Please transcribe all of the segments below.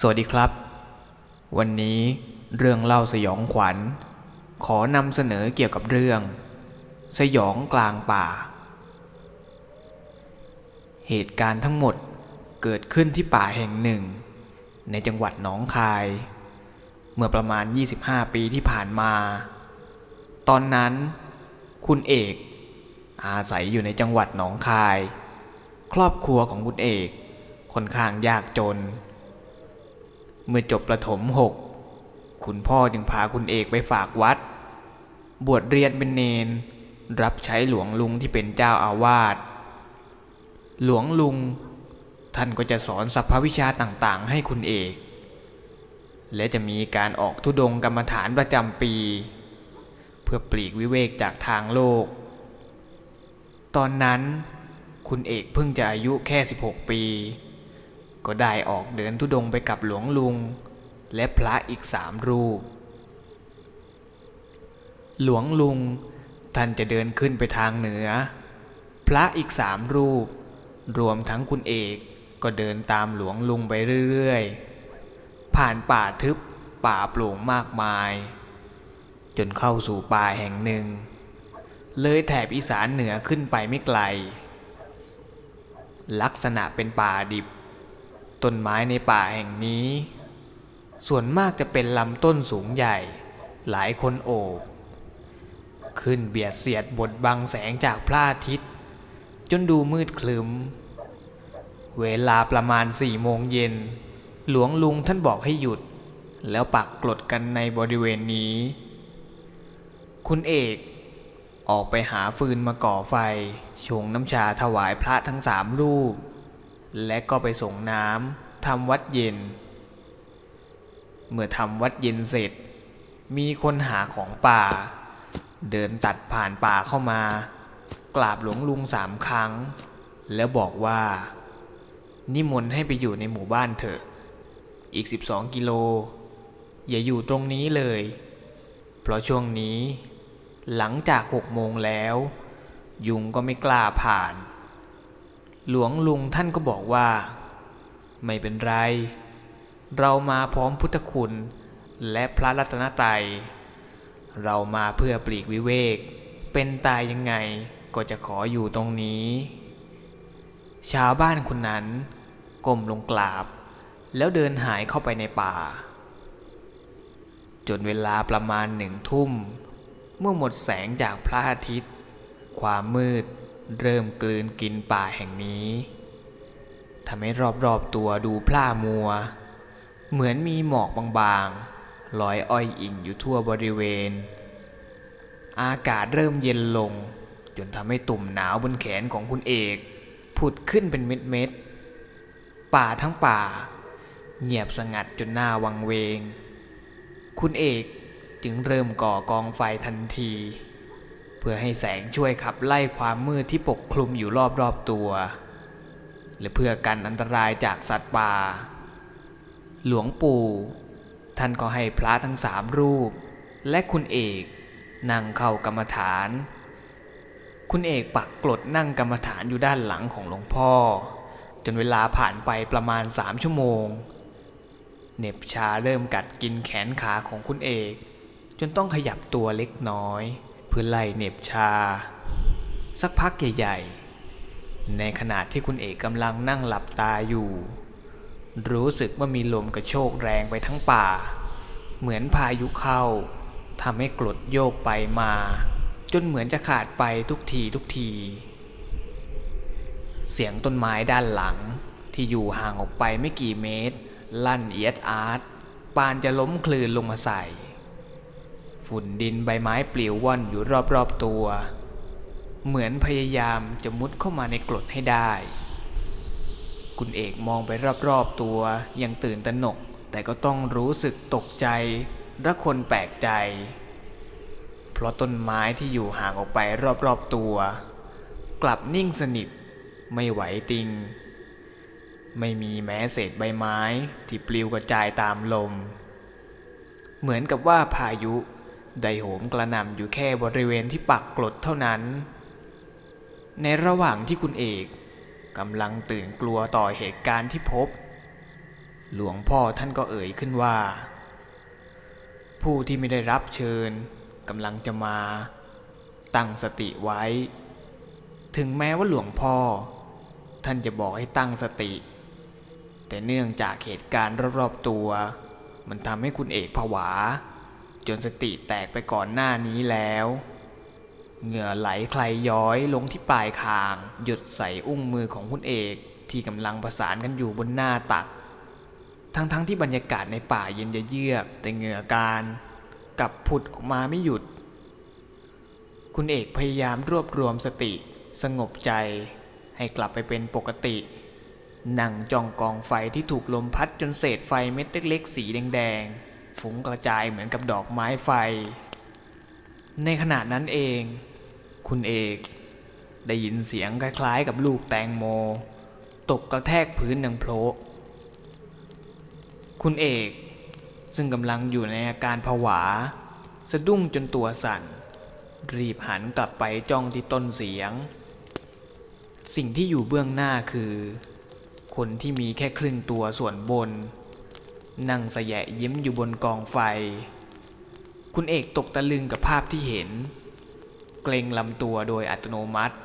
สวัสดีครับ วันนี้เรื่องเล่าสยองขวัญ ขอนำเสนอเกี่ยวกับเรื่อง สยองกลางป่า เหตุการณ์ทั้งหมดเกิดขึ้นที่ป่าแห่งหนึ่ง ในจังหวัดหนองคาย เมื่อประมาณ 25 ปีที่ผ่านมา ตอนนั้น คุณเอก อาศัยอยู่ในจังหวัดหนองคาย ครอบครัวของคุณเอกค่อนข้างยากจนเเมื่อจบประถมหกคุณพ่อจึงพาคุณเอกไปฝากวัด บวชเรียนเป็นเนน รับใช้หลวงลุงที่เป็นเจ้าอาวาสหลวงลุง ท่านก็จะสอนสรรพวิชาต่างๆ ให้คุณเอก และจะมีการออกทุดงกรรมฐานประจำปี เพื่อปลีกวิเวกจากทางโลก ตอนนั้นคุณเอกเพิ่งจะอายุแค่ 16 ปี ก็ได้ออกเดินทุดงไปกับหลวงลุง และพระอีกสามรูป หลวงลุงท่านจะเดินขึ้นไปทางเหนือ พระอีกสามรูป รวมทั้งคุณเอกก็เดินตามหลวงลุงไปเรื่อยๆ ผ่านป่าทึบป่าโปร่งมากมาย จนเข้าสู่ป่าแห่งหนึ่ง เลยแถบอีสานเหนือขึ้นไปไม่ไกล ลักษณะเป็นป่าดิบ ต้นไม้ในป่าแห่งนี้ ส่วนมากจะเป็นลำต้นสูงใหญ่ หลายคนโอบ ขึ้นเบียดเสียดบดบังแสงจากพระอาทิตย์ จนดูมืดคลึ้ม เวลาประมาณสี่โมงเย็น หลวงลุงท่านบอกให้หยุด แล้วปักกลดกันในบริเวณนี้ คุณเอกออกไปหาฟืนมาก่อไฟ ชงน้ำชาถวายพระทั้งสามรูป และก็ไปส่งน้ำทำวัดเย็น เมื่อทำวัดเย็นเสร็จ มีคนหาของป่า เดินตัดผ่านป่าเข้ามา กราบหลวงลุงสามครั้ง แล้วบอกว่า นิมนต์ให้ไปอยู่ในหมู่บ้านเถอะ อีก 12 กิโล อย่าอยู่ตรงนี้เลย เพราะช่วงนี้ หลังจากหกโมงแล้ว ยุงก็ไม่กล้าผ่าน หลวงลุงท่านก็บอกว่า ไม่เป็นไร เรามาพร้อมพุทธคุณ และพระรัตนตรัย เรามาเพื่อปลีกวิเวก เป็นตายยังไงก็จะขออยู่ตรงนี้ ชาวบ้านคนนั้นก้มลงกราบ แล้วเดินหายเข้าไปในป่า จนเวลาประมาณหนึ่งทุ่ม เมื่อหมดแสงจากพระอาทิตย์ ความมืด เริ่มกลืนกินป่าแห่งนี้ทำให้รอบๆตัวดูพล่ามัว เหมือนมีหมอกบางๆลอยอ้อยอิงอยู่ทั่วบริเวณ อากาศเริ่มเย็นลง จนทำให้ตุ่มหนาวบนแขนของคุณเอกผุดขึ้นเป็นเม็ดๆ ป่าทั้งป่า เงียบสงัดจนหน้าวังเวง คุณเอกจึงเริ่มก่อกองไฟทันที พื่อให้แสงช่วยขับไล่ความมืดที่ปกคลุมอยู่รอบๆตัว และเพื่อกันอันตรายจากสัตว์ป่า หลวงปู่ ท่านก็ให้พระทั้งสามรูป และคุณเอกนั่งเข้ากรรมฐาน คุณเอกปักกลดนั่งกรรมฐานอยู่ด้านหลังของหลวงพ่อ จนเวลาผ่านไปประมาณสามชั่วโมง เน็บชาเริ่มกัดกินแขนขาของคุณเอก จนต้องขยับตัวเล็กน้อย พื่อไล่เหน็บชา สักพักใหญ่ๆ ในขณะที่คุณเอกกำลังนั่งหลับตาอยู่ รู้สึกว่ามีลมกระโชกแรงไปทั้งป่า เหมือนพายุเข้าทำให้กรดโยกไปมา จนเหมือนจะขาดไปทุกทีทุกที เสียงต้นไม้ด้านหลังที่อยู่ห่างออกไปไม่กี่เมตร ลั่นเอียดอาร์ตปานจะล้มคลืนลงมาใส่ ฝุ่นดินใบไม้ปลิวว่อนอยู่รอบๆตัว เหมือนพยายามจะมุดเข้ามาในกรดให้ได้ คุณเอกมองไปรอบๆตัวยังตื่นตระหนก แต่ก็ต้องรู้สึกตกใจและคนแปลกใจ เพราะต้นไม้ที่อยู่ห่างออกไปรอบๆตัว กลับนิ่งสนิทไม่ไหวติง ไม่มีแม้เศษใบไม้ที่ปลิวกระจายตามลม เหมือนกับว่าพายุ ได้โหมกระหน่ำอยู่แค่บริเวณที่ปักกลดเท่านั้น ในระหว่างที่คุณเอกกำลังตื่นกลัวต่อเหตุการณ์ที่พบ หลวงพ่อท่านก็เอ่ยขึ้นว่า ผู้ที่ไม่ได้รับเชิญกำลังจะมา ตั้งสติไว้ ถึงแม้ว่าหลวงพ่อ ท่านจะบอกให้ตั้งสติ แต่เนื่องจากเหตุการณ์รอบๆตัว มันทำให้คุณเอกผวา จนสติแตกไปก่อนหน้านี้แล้ว เหงื่อไหลใครย้อยลงที่ปลายคาง หยุดใส่อุ้งมือของคุณเอกที่กำลังประสานกันอยู่บนหน้าตัก ทั้งๆทที่บรรยากาศในป่าเย็นเยือกแต่เหงื่อการกลับผุดออกมาไม่หยุด คุณเอกพยายามรวบรวมสติสงบใจให้กลับไปเป็นปกตินั่งจ้องกองไฟที่ถูกลมพัดจนเศษไฟเม็ดเล็กๆสีแดงๆ ฟุ้งกระจายเหมือนกับดอกไม้ไฟ ในขณะนั้นเอง คุณเอกได้ยินเสียงคล้ายๆกับลูกแตงโม ตกกระแทกพื้นดังโผล่คุณเอกซึ่งกำลังอยู่ในอาการผวา สะดุ้งจนตัวสั่น รีบหันกลับไปจ้องที่ต้นเสียง สิ่งที่อยู่เบื้องหน้าคือ คนที่มีแค่ครึ่งตัวส่วนบน นั่งสยะยิ้มอยู่บนกองไฟ คุณเอกตกตะลึงกับภาพที่เห็น เกรงลำตัวโดยอัตโนมัติ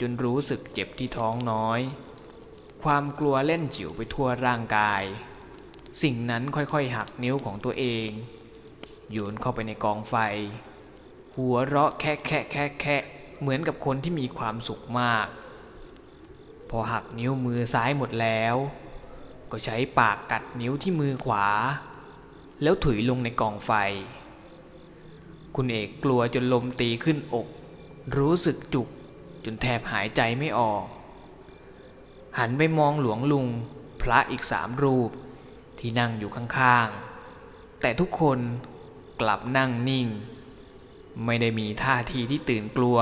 จนรู้สึกเจ็บที่ท้องน้อย ความกลัวเล่นจิ๋วไปทั่วร่างกาย สิ่งนั้นค่อยๆหักนิ้วของตัวเองโยนเข้าไปในกองไฟ หัวเราะแคะแคะแคะแคะเหมือนกับคนที่มีความสุขมาก พอหักนิ้วมือซ้ายหมดแล้ว ก็ใช้ปากกัดนิ้วที่มือขวา แล้วถุยลงในกองไฟ คุณเอกกลัวจนลมตีขึ้นอก รู้สึกจุกจนแทบหายใจไม่ออก หันไปมองหลวงลุงพระอีกสามรูปที่นั่งอยู่ข้างๆ แต่ทุกคนกลับนั่งนิ่ง ไม่ได้มีท่าทีที่ตื่นกลัว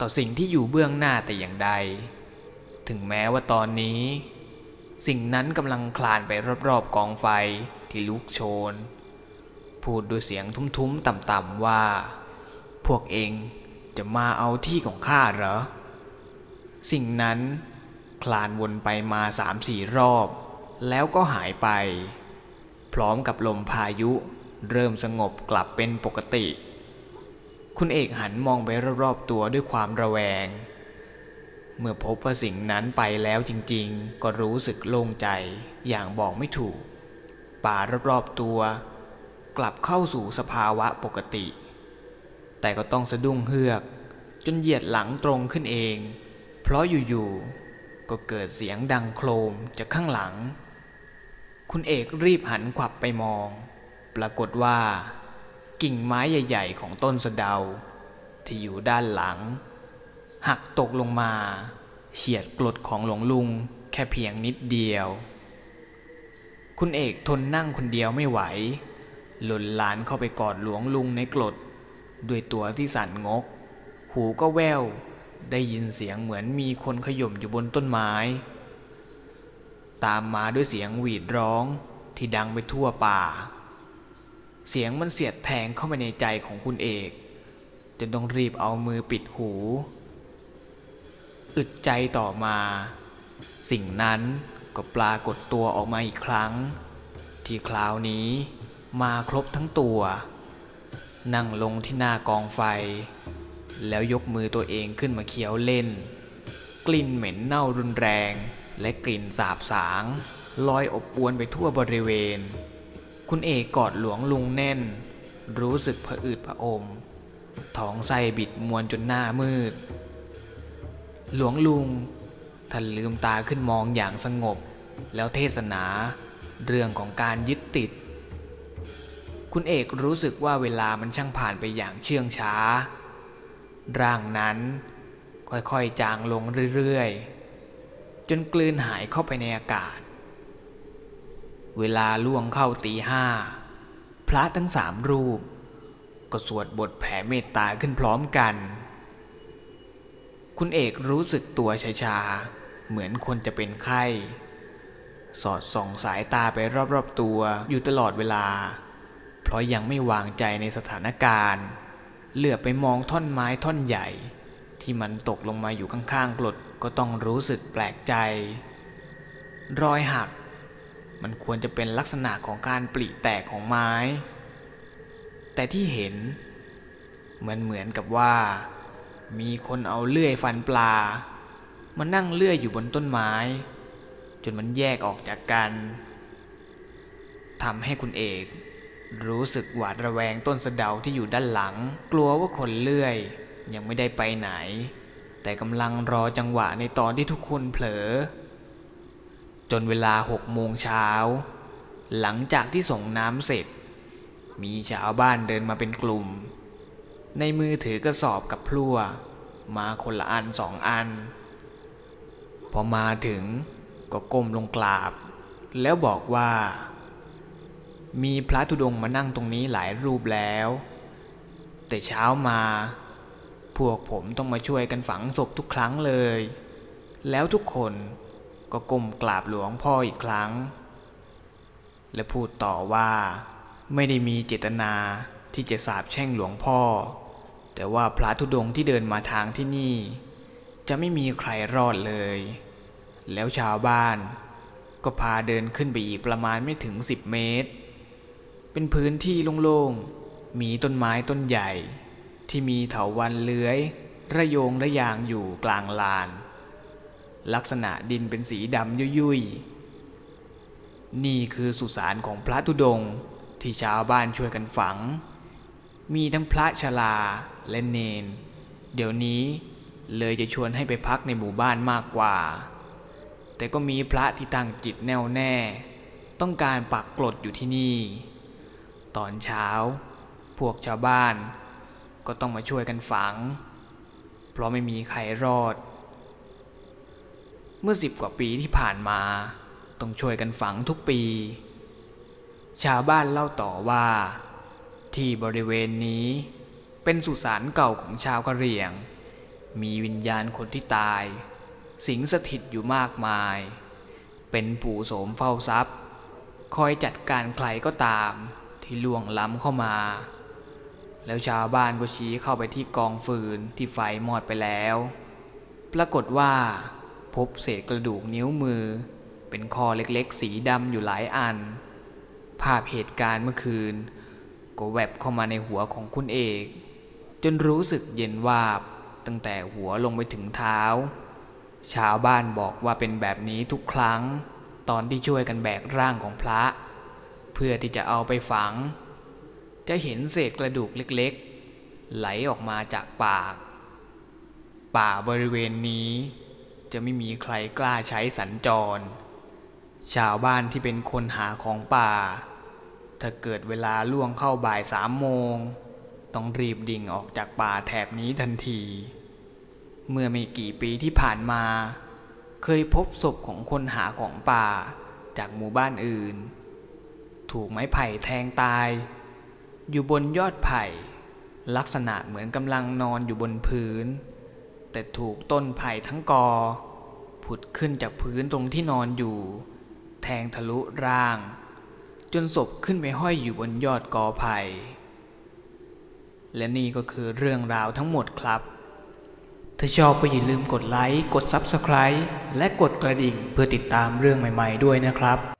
ต่อสิ่งที่อยู่เบื้องหน้าแต่อย่างใด ถึงแม้ว่าตอนนี้ สิ่งนั้นกำลังคลานไปรอบๆกองไฟที่ลุกโชน พูดด้วยเสียงทุ้มๆต่ำๆว่า พวกเองจะมาเอาที่ของข้าเหรอ สิ่งนั้นคลานวนไปมาสามสี่รอบ แล้วก็หายไป พร้อมกับลมพายุเริ่มสงบกลับเป็นปกติ คุณเอกหันมองไปรอบๆตัวด้วยความระแวง เมื่อพบว่าสิ่งนั้นไปแล้วจริงๆ ก็รู้สึกโล่งใจอย่างบอกไม่ถูก ป่ารอบๆตัว กลับเข้าสู่สภาวะปกติ แต่ก็ต้องสะดุ้งเฮือก จนเหยียดหลังตรงขึ้นเอง เพราะอยู่ๆ ก็เกิดเสียงดังโครมจากข้างหลัง คุณเอกรีบหันขวับไปมอง ปรากฏว่า กิ่งไม้ใหญ่ ๆ ของต้นสะเดา ที่อยู่ด้านหลัง หักตกลงมาเฉียดกรดของหลวงลุงแค่เพียงนิดเดียว คุณเอกทนนั่งคนเดียวไม่ไหว หล่นหลานเข้าไปกอดหลวงลุงในกรดด้วยตัวที่สั่นงก หูก็แวว ได้ยินเสียงเหมือนมีคนขย่มอยู่บนต้นไม้ ตามมาด้วยเสียงหวีดร้องที่ดังไปทั่วป่า เสียงมันเสียดแทงเข้ามาในใจของคุณเอกจนต้องรีบเอามือปิดหู อึดใจต่อมา สิ่งนั้นก็ปรากฏตัวออกมาอีกครั้ง ที่คราวนี้มาครบทั้งตัว นั่งลงที่หน้ากองไฟ แล้วยกมือตัวเองขึ้นมาเคี้ยวเล่น กลิ่นเหม็นเน่ารุนแรง และกลิ่นสาบสางลอยอบอวนไปทั่วบริเวณ คุณเอกกอดหลวงลุงแน่น รู้สึกผะอืดผะอม ท้องไส้บิดมวนจนหน้ามืด หลวงลุงท่านลืมตาขึ้นมองอย่างสงบ แล้วเทศนาเรื่องของการยึดติด คุณเอกรู้สึกว่าเวลามันช่างผ่านไปอย่างเชื่องช้า ร่างนั้นค่อยๆจางลงเรื่อยๆ จนกลืนหายเข้าไปในอากาศ เวลาล่วงเข้าตีห้า พระทั้งสามรูป ก็สวดบทแผ่เมตตาขึ้นพร้อมกัน คุณเอกรู้สึกตัวชาๆเหมือนคนจะเป็นไข้ สอดส่องสายตาไปรอบๆตัวอยู่ตลอดเวลา เพราะยังไม่วางใจในสถานการณ์ เหลือไปมองท่อนไม้ท่อนใหญ่ ที่มันตกลงมาอยู่ข้างๆกรดก็ต้องรู้สึกแปลกใจ รอยหัก มันควรจะเป็นลักษณะของการปริแตกของไม้ แต่ที่เห็น มันเหมือนกับว่า มีคนเอาเลื่อยฟันปลา มานั่งเลื่อยอยู่บนต้นไม้ จนมันแยกออกจากกันทำให้คุณเอก รู้สึกหวาดระแวงต้นสะเดาที่อยู่ด้านหลัง กลัวว่าคนเลื่อย ยังไม่ได้ไปไหน แต่กำลังรอจังหวะในตอนที่ทุกคนเผลอ จนเวลาหกโมงเช้า หลังจากที่ส่งน้ำเสร็จ มีชาวบ้านเดินมาเป็นกลุ่ม ในมือถือกระสอบกับพลั่ว มาคนละอันสองอัน พอมาถึงก็ก้มลงกราบ แล้วบอกว่า มีพระธุดงค์มานั่งตรงนี้หลายรูปแล้ว แต่เช้ามา พวกผมต้องมาช่วยกันฝังศพทุกครั้งเลย แล้วทุกคนก็ก้มกราบหลวงพ่ออีกครั้ง และพูดต่อว่าไม่ได้มีเจตนา ที่จะสาบแช่งหลวงพ่อ แต่ว่าพระธุดงที่เดินมาทางที่นี่ จะไม่มีใครรอดเลย แล้วชาวบ้านก็พาเดินขึ้นไปอีกประมาณไม่ถึงสิบเมตร เป็นพื้นที่โล่งๆ มีต้นไม้ต้นใหญ่ ที่มีเถาวันเลื้อย ระโยงระยางอยู่กลางลาน ลักษณะดินเป็นสีดำยุ่ยๆ นี่คือสุสานของพระธุดงที่ชาวบ้านช่วยกันฝัง มีทั้งพระชราและเนน เดี๋ยวนี้เลยจะชวนให้ไปพักในหมู่บ้านมากกว่า แต่ก็มีพระที่ตั้งจิตแน่วแน่ ต้องการปักกลดอยู่ที่นี่ ตอนเช้า พวกชาวบ้าน ก็ต้องมาช่วยกันฝัง เพราะไม่มีใครรอด เมื่อสิบกว่าปีที่ผ่านมา ต้องช่วยกันฝังทุกปี ชาวบ้านเล่าต่อว่า ที่บริเวณนี้เป็นสุสานเก่าของชาวกะเหรี่ยง มีวิญญาณคนที่ตาย สิงสถิตอยู่มากมาย เป็นปู่โสมเฝ้าทรัพย์ คอยจัดการใครก็ตามที่ล่วงล้ำเข้ามา แล้วชาวบ้านก็ชี้เข้าไปที่กองฟืนที่ไฟมอดไปแล้ว ปรากฏว่า พบเศษกระดูกนิ้วมือ เป็นคอเล็กๆ สีดำอยู่หลายอัน ภาพเหตุการณ์เมื่อคืน ก็แวบเข้ามาในหัวของคุณเอก จนรู้สึกเย็นวาบตั้งแต่หัวลงไปถึงเท้า ชาวบ้านบอกว่าเป็นแบบนี้ทุกครั้ง ตอนที่ช่วยกันแบกร่างของพระ เพื่อที่จะเอาไปฝัง จะเห็นเศษกระดูกเล็กๆ ไหลออกมาจากปาก ป่าบริเวณนี้จะไม่มีใครกล้าใช้สัญจร ชาวบ้านที่เป็นคนหาของป่า ถ้าเกิดเวลาล่วงเข้าบ่ายสามโมง ต้องรีบดิ่งออกจากป่าแถบนี้ทันที เมื่อไม่กี่ปีที่ผ่านมา เคยพบศพของคนหาของป่าจากหมู่บ้านอื่น ถูกไม้ไผ่แทงตาย อยู่บนยอดไผ่ ลักษณะเหมือนกำลังนอนอยู่บนพื้น แต่ถูกต้นไผ่ทั้งกอ ผุดขึ้นจากพื้นตรงที่นอนอยู่ แทงทะลุร่าง จนศพขึ้นไปห้อยอยู่บนยอดกอไผ่และนี่ก็คือเรื่องราวทั้งหมดครับ ถ้าชอบก็อย่าลืมกดไลค์ กด Subscribe และกดกระดิ่งเพื่อติดตามเรื่องใหม่ ๆ ด้วยนะครับ